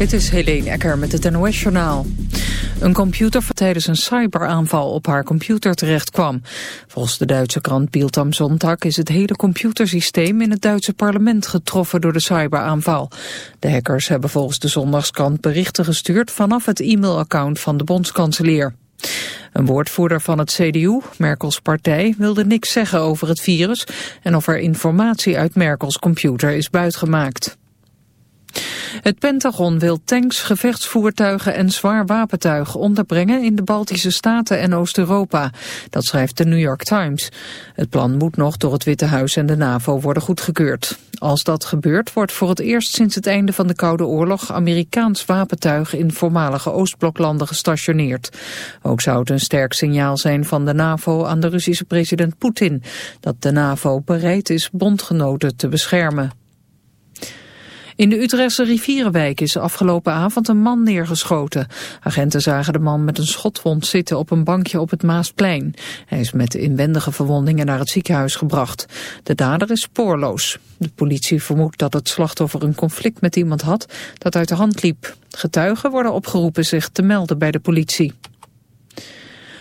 Dit is Helene Ecker met het NOS-journaal. Een computer tijdens een cyberaanval op haar computer terecht kwam. Volgens de Duitse krant Bild am Sonntag is het hele computersysteem in het Duitse parlement getroffen door de cyberaanval. De hackers hebben volgens de zondagskrant berichten gestuurd vanaf het e-mailaccount van de bondskanselier. Een woordvoerder van het CDU, Merkels partij, wilde niks zeggen over het virus en of er informatie uit Merkels computer is buitgemaakt. Het Pentagon wil tanks, gevechtsvoertuigen en zwaar wapentuig onderbrengen in de Baltische Staten en Oost-Europa. Dat schrijft de New York Times. Het plan moet nog door het Witte Huis en de NAVO worden goedgekeurd. Als dat gebeurt wordt voor het eerst sinds het einde van de Koude Oorlog Amerikaans wapentuig in voormalige Oostbloklanden gestationeerd. Ook zou het een sterk signaal zijn van de NAVO aan de Russische president Poetin dat de NAVO bereid is bondgenoten te beschermen. In de Utrechtse rivierenwijk is afgelopen avond een man neergeschoten. Agenten zagen de man met een schotwond zitten op een bankje op het Maasplein. Hij is met inwendige verwondingen naar het ziekenhuis gebracht. De dader is spoorloos. De politie vermoedt dat het slachtoffer een conflict met iemand had dat uit de hand liep. Getuigen worden opgeroepen zich te melden bij de politie.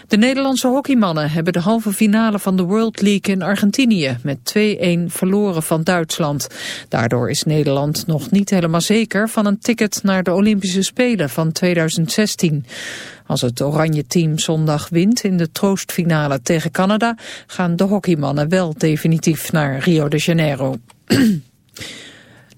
De Nederlandse hockeymannen hebben de halve finale van de World League in Argentinië met 2-1 verloren van Duitsland. Daardoor is Nederland nog niet helemaal zeker van een ticket naar de Olympische Spelen van 2016. Als het oranje team zondag wint in de troostfinale tegen Canada gaan de hockeymannen wel definitief naar Rio de Janeiro.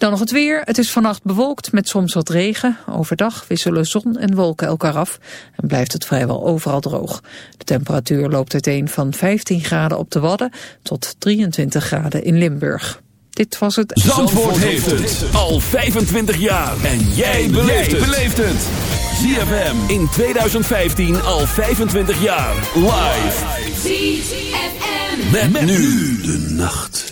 Dan nog het weer. Het is vannacht bewolkt met soms wat regen. Overdag wisselen zon en wolken elkaar af en blijft het vrijwel overal droog. De temperatuur loopt uiteen van 15 graden op de Wadden tot 23 graden in Limburg. Dit was het... Zandvoort, heeft het al 25 jaar. En jij beleeft het. ZFM in 2015 al 25 jaar. Live. ZFM. met nu de nacht.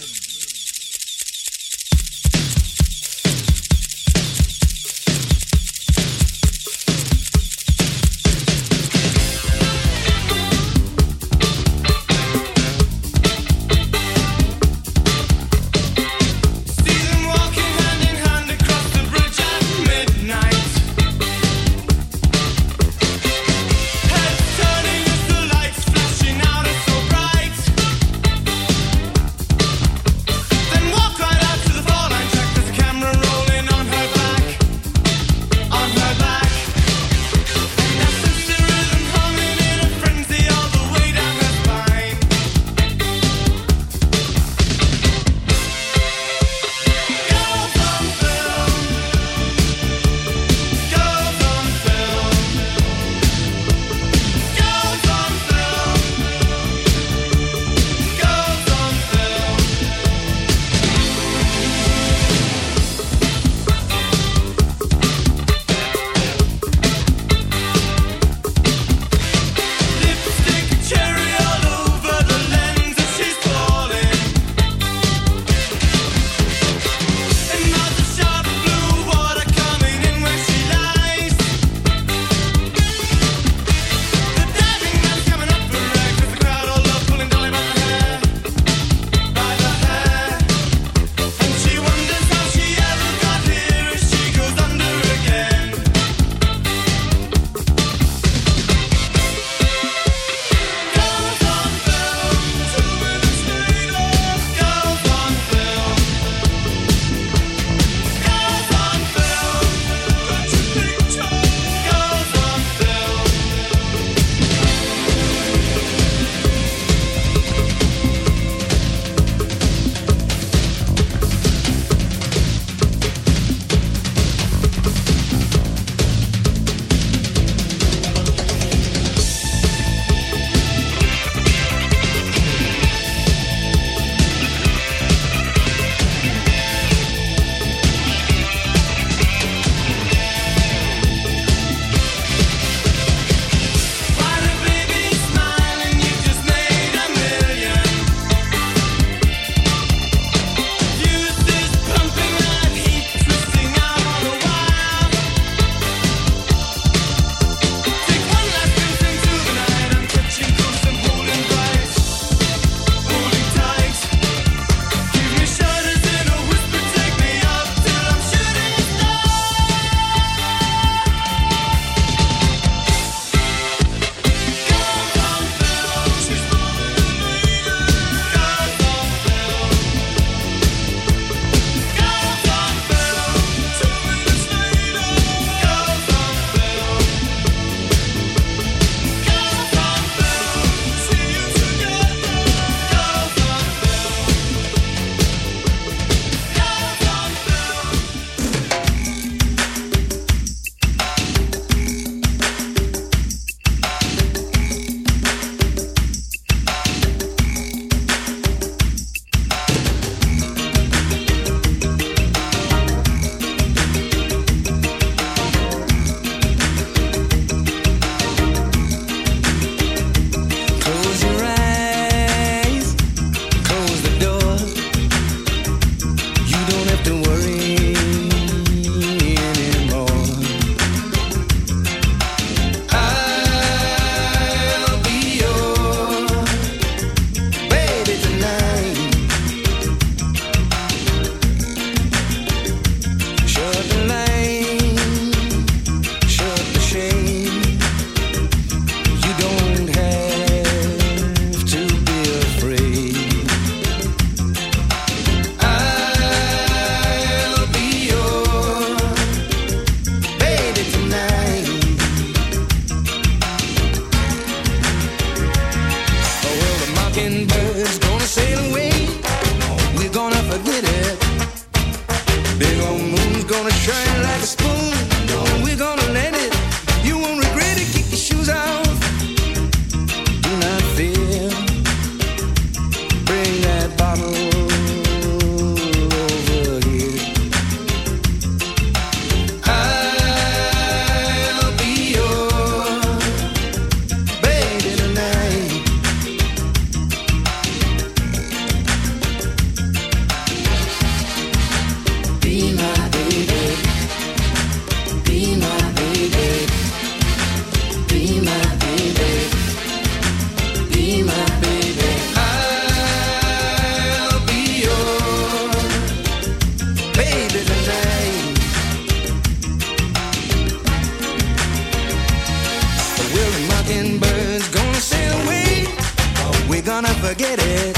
Gonna forget it.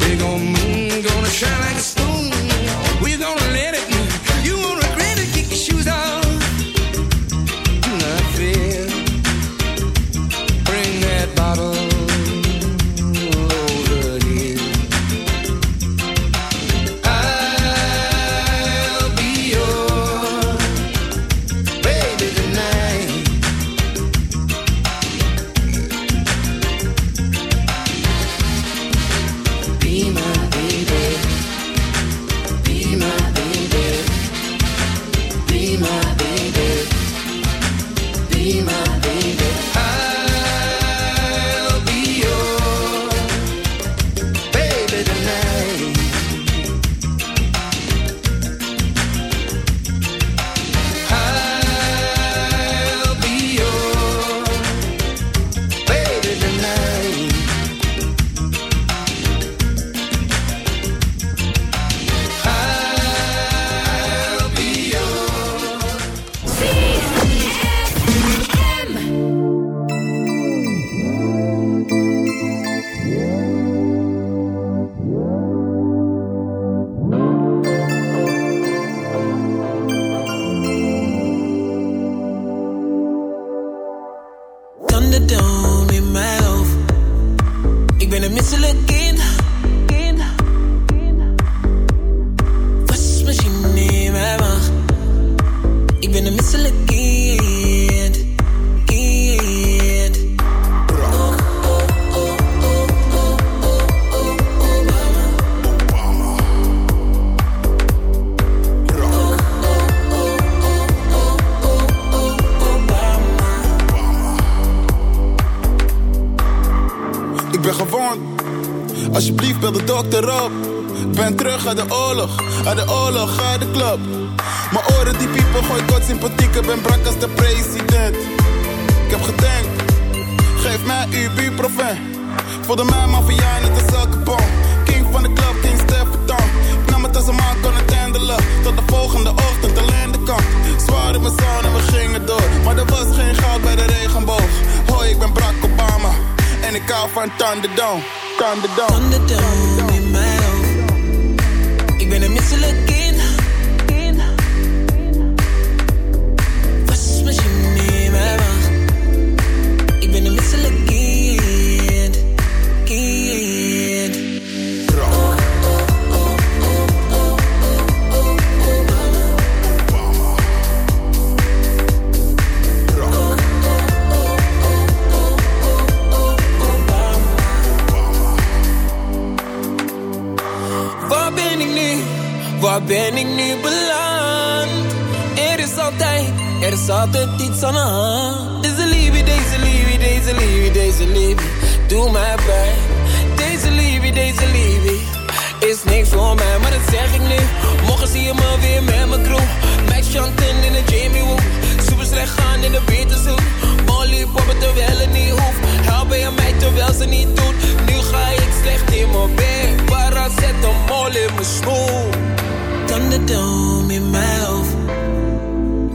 Big old moon gonna shine de dokter op. Ben terug uit de oorlog, uit de oorlog, uit de club. Mijn oren die piepen, gooi kort sympathiek. Ik ben brak als de president. Ik heb gedenkt, geef mij uw buurproven. Voelde mij maffia net als elke bom. King van de club, King Stefan. Ik nam het als een man kon het handelen. Tot de volgende ochtend alleen de kant. Zwaar in mijn zon en we gingen door. Maar er was geen goud bij de regenboog. Hoi, ik ben Barack Obama. En ik hou van Thunderdome, Ik ben een misselijk altijd iets aan de hand. Deze liefde, deze liefde, deze liefde, deze liefde, doe mij pijn. Deze liefde, deze liefde, is niks voor mij, maar dat zeg ik nu. Morgen zie je me weer met mijn crew. Max Chanten in de Jamie Woo. Super slecht gaan in de Beterzoek. Molly poppen terwijl het niet hoeft. Helpen je mij terwijl ze niet doet. Nu ga ik slecht in mijn bed. Para zet een mol in mijn schoen. Thunderdome in mijn hoofd.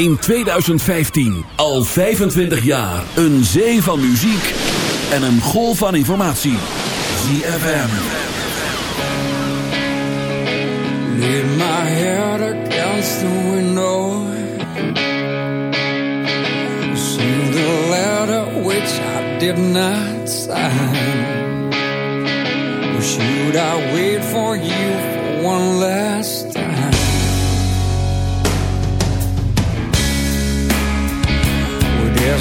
In 2015. Al 25 jaar. Een zee van muziek. En een golf van informatie. ZFM. Lean my head against the window. See the letter which I did not sign. Should I wait for you for one last time?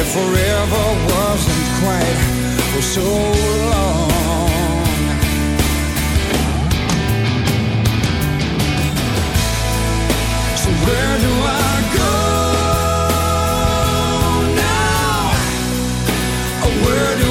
if forever wasn't quite for so long? So where do I go now? Where do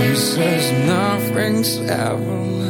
She says nothing's everlasting.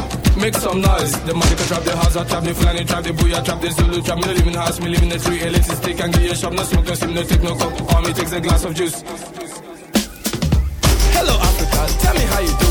Make some noise. The money can trap, the house, I trap, the Fulani trap, the booyah trap, the Zulu trap. Me no live in the house, me live in the tree. Electric stick and give you shop, no smoke, no steam, no take no cup. Me takes a glass of juice. Hello, Africa, tell me how you doing.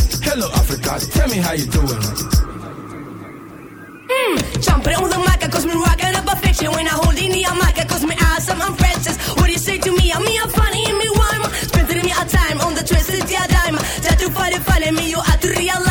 Hello, Africa, tell me how you doing. Mm, jumping on the mic, cause me rockin' up a fiction. When I hold in the mic, cause me awesome, I'm princess. What do you say to me? I'm me, I'm funny, and me rhyme. Spending me a time on the twisted yeah dime. Try to find it, find me, you have to realize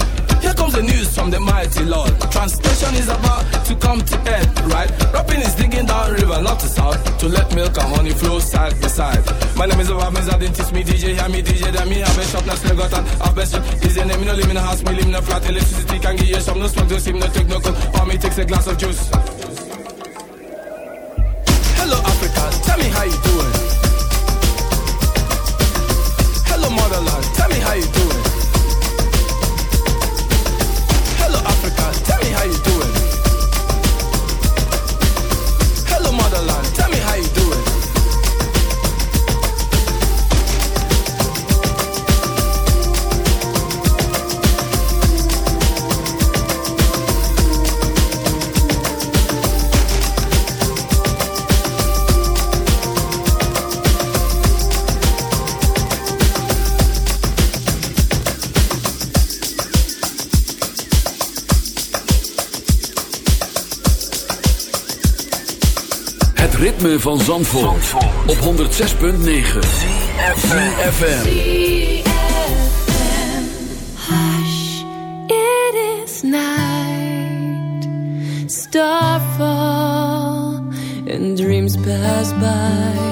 Comes the news from the mighty Lord. Translation is about to come to end, right? Rapping is digging down river, not to south, to let milk and honey flow side by side. My name is Obama, I didn't teach me DJ, hear me DJ, then me have a shop, now still got an have best. Is your name, me no live in a house, me live in a flat, electricity can give you some, no smoke, no steam, no take no cold, or me takes a glass of juice. Hello Africa, tell me how you doing. Hello motherland, tell me how you doing. ritme van Zandvoort, Zandvoort. op 106.9 CFFM Hush, it is night. Starfall and dreams pass by.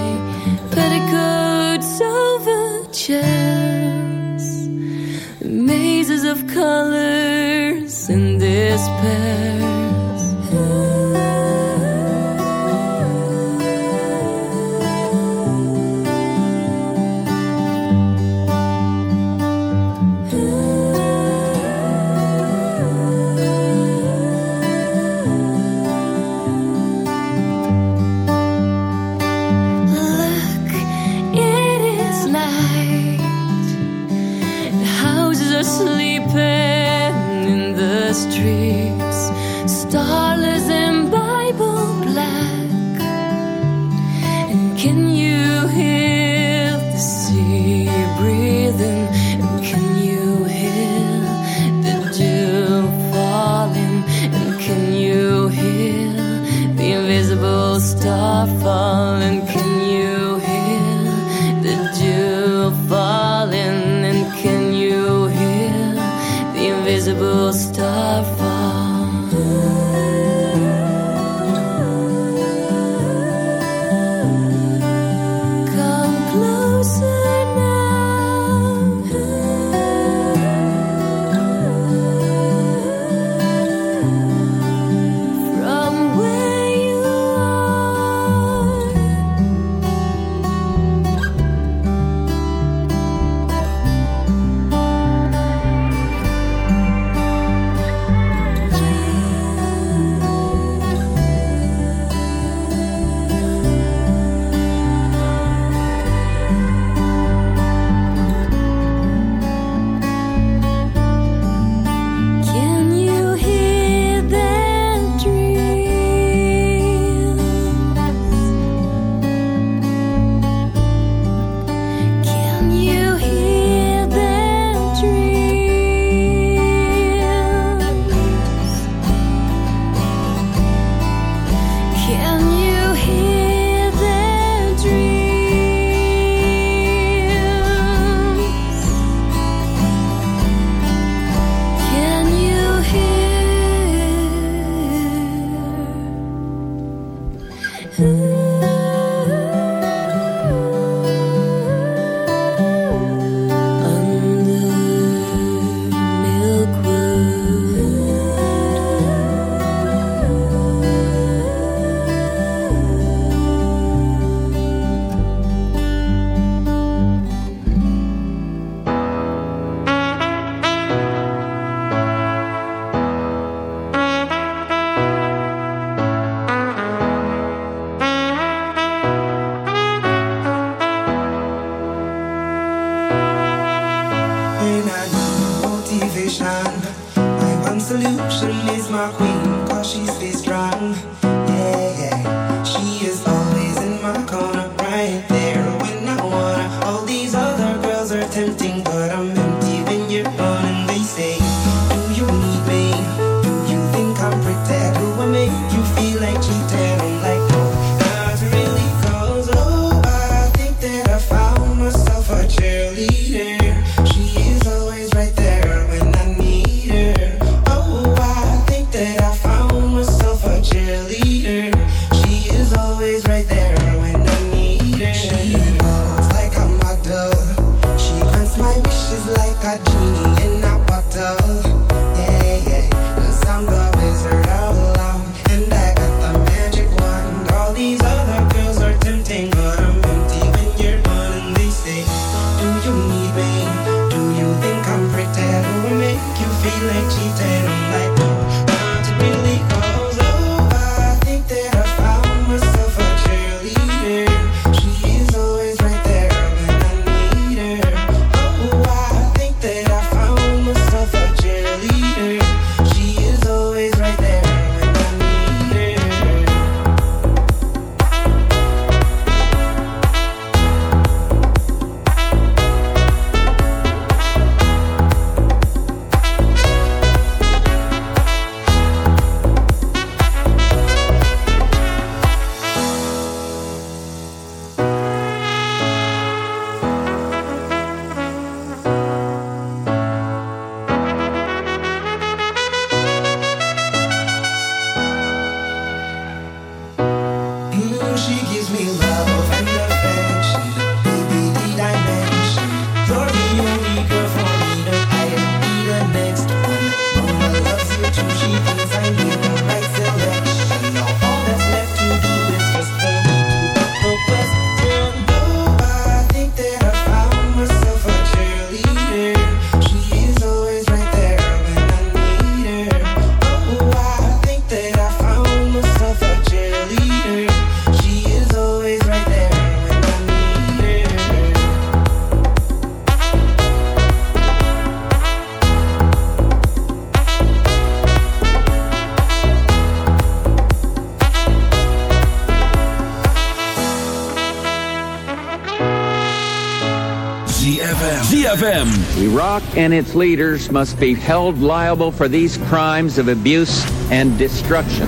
and its leaders must be held liable for these crimes of abuse and destruction.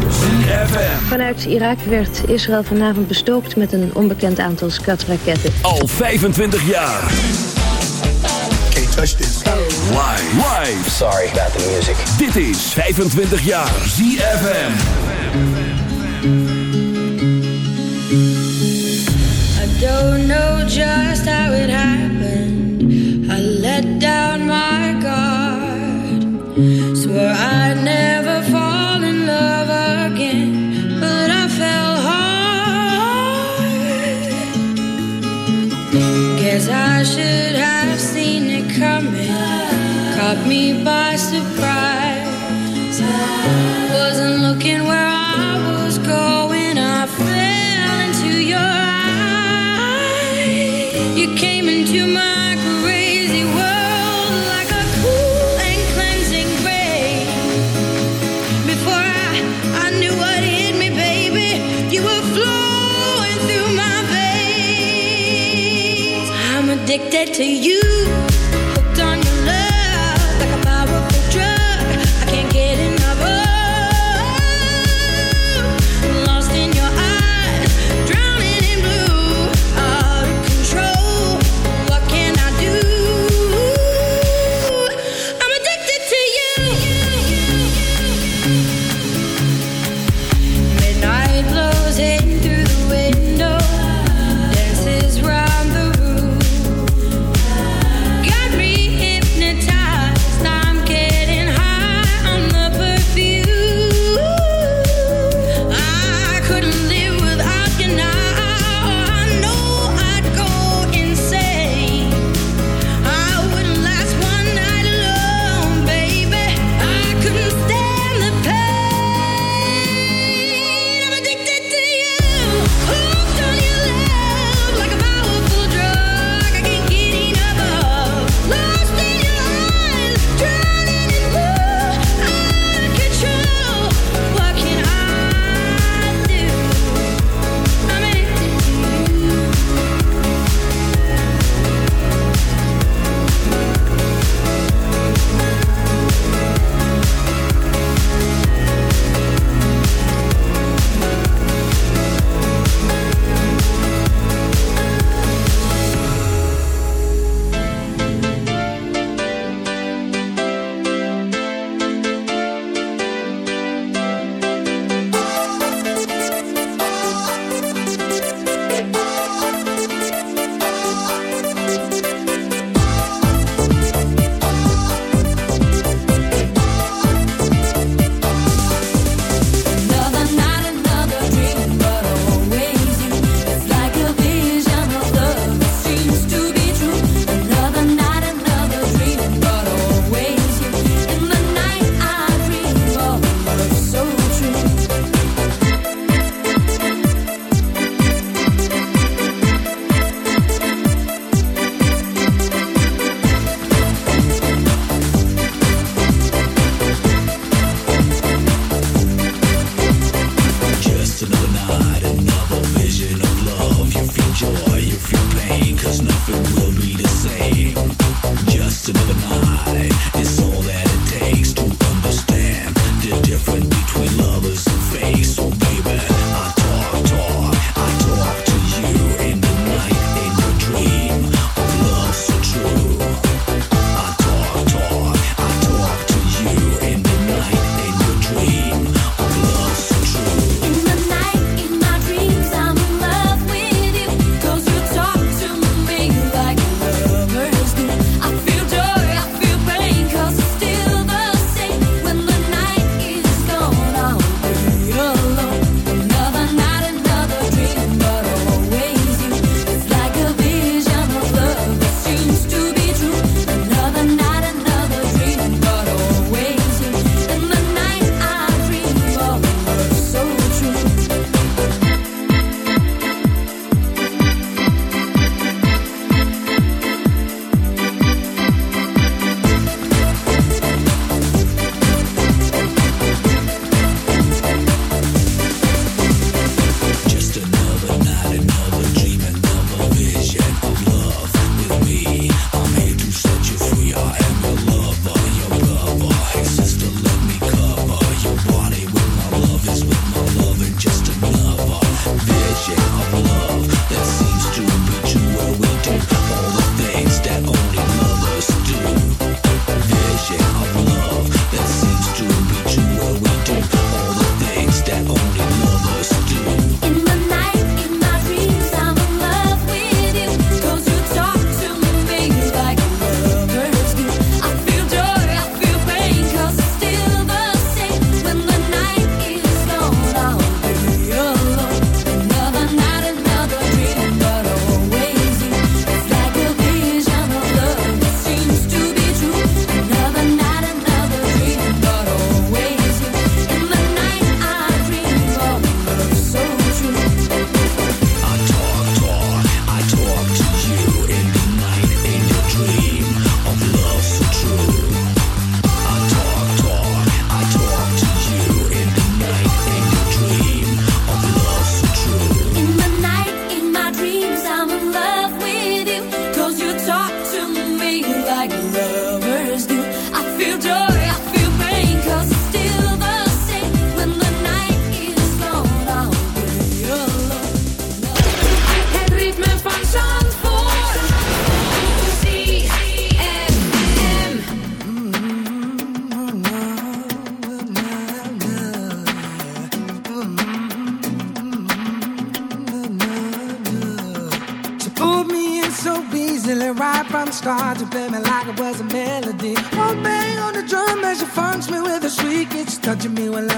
Vanuit Irak werd Israël vanavond bestookt met een onbekend aantal skatraketten. Al 25 jaar. Can't touch this. Live. Live. Sorry about the music. Dit is 25 jaar ZFM. I don't know just how it happened. down my guard. Swore I'd never fall in love again, but I fell hard. Guess I should have seen it coming. addicted to you.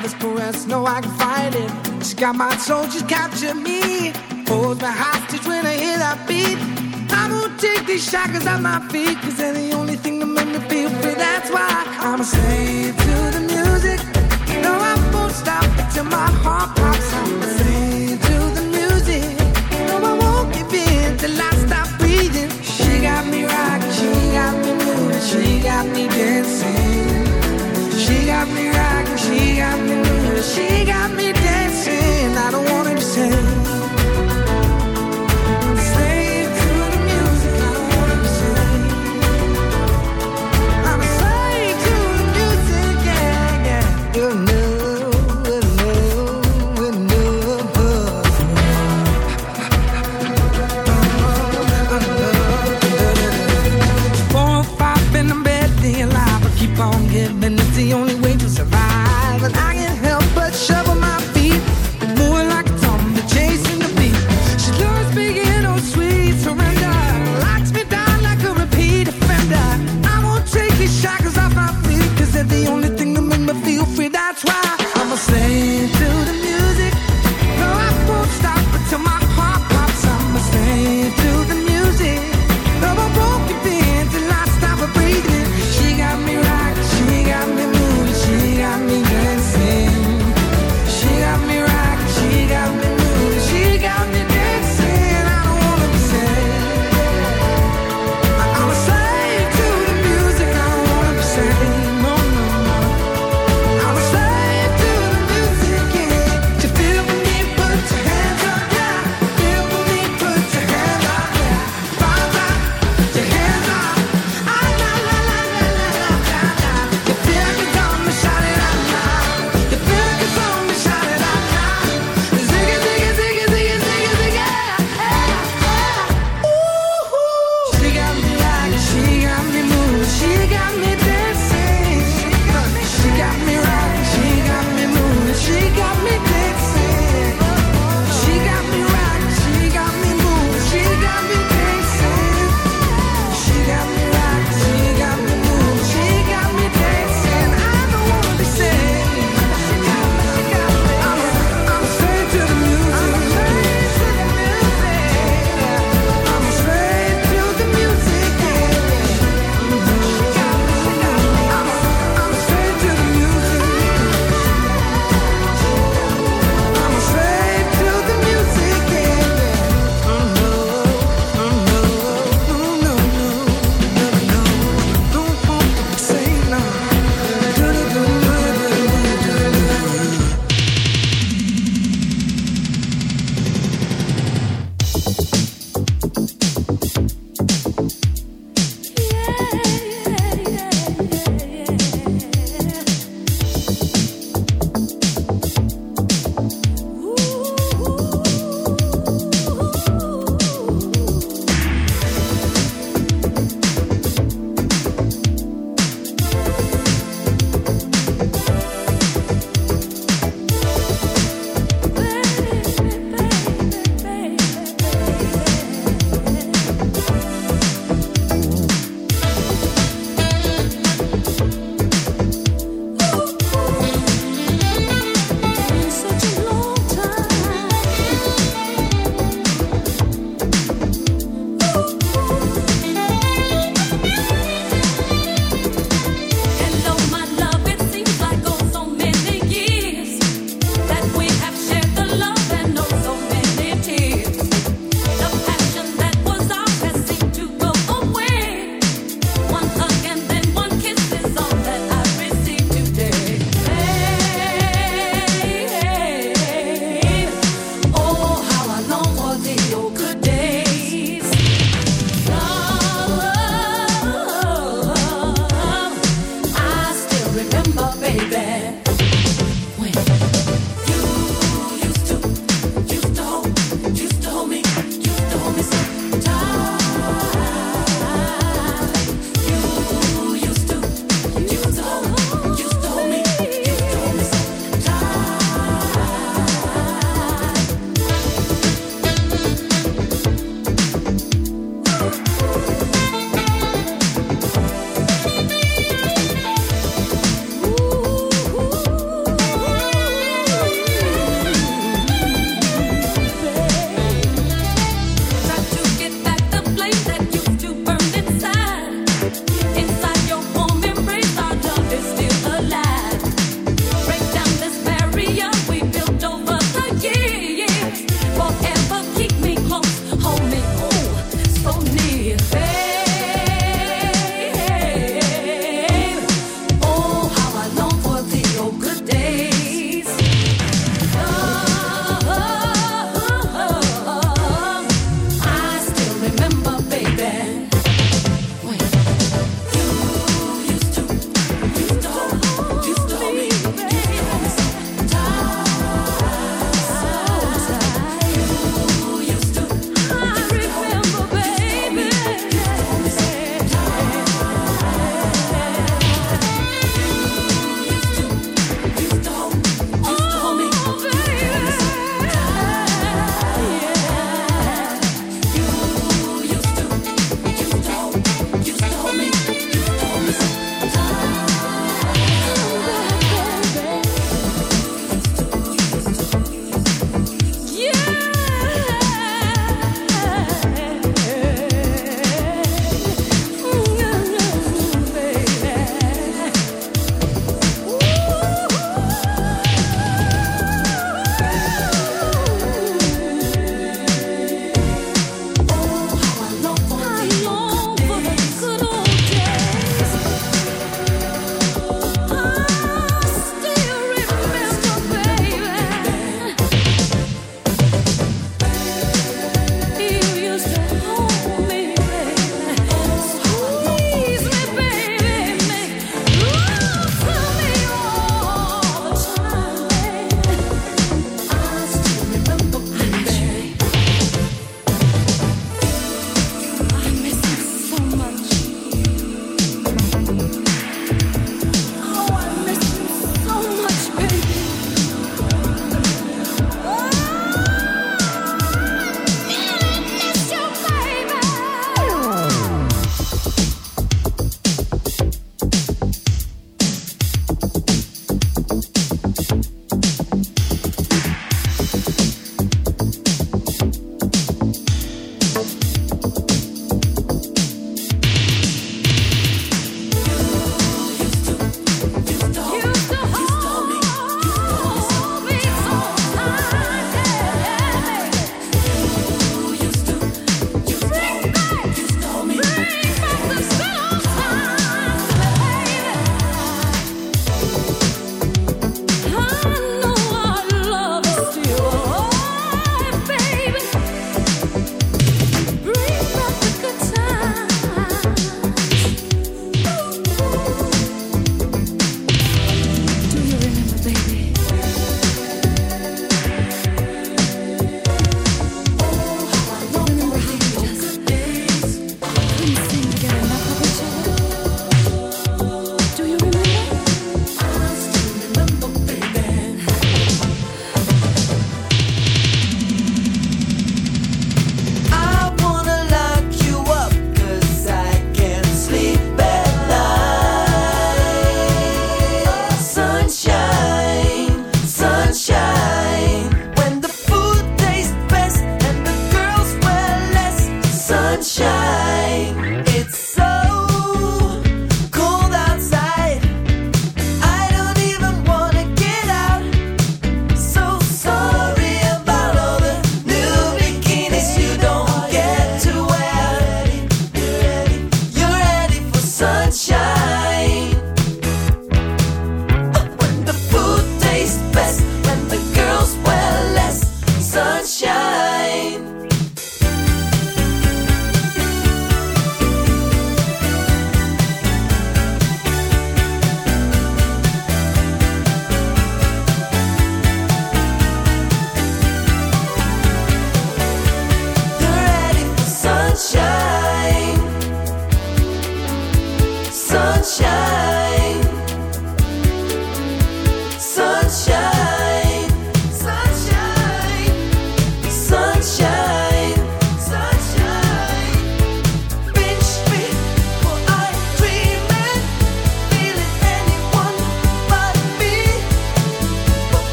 nervous caress, no, I can fight it. She got my soul, she's captured me. Holds me hostage when I hear that beat. I won't take these shackles off my feet, cause they're the only thing that make me feel free. That's why I'm a slave to the music. No, I won't stop until my heart pops out.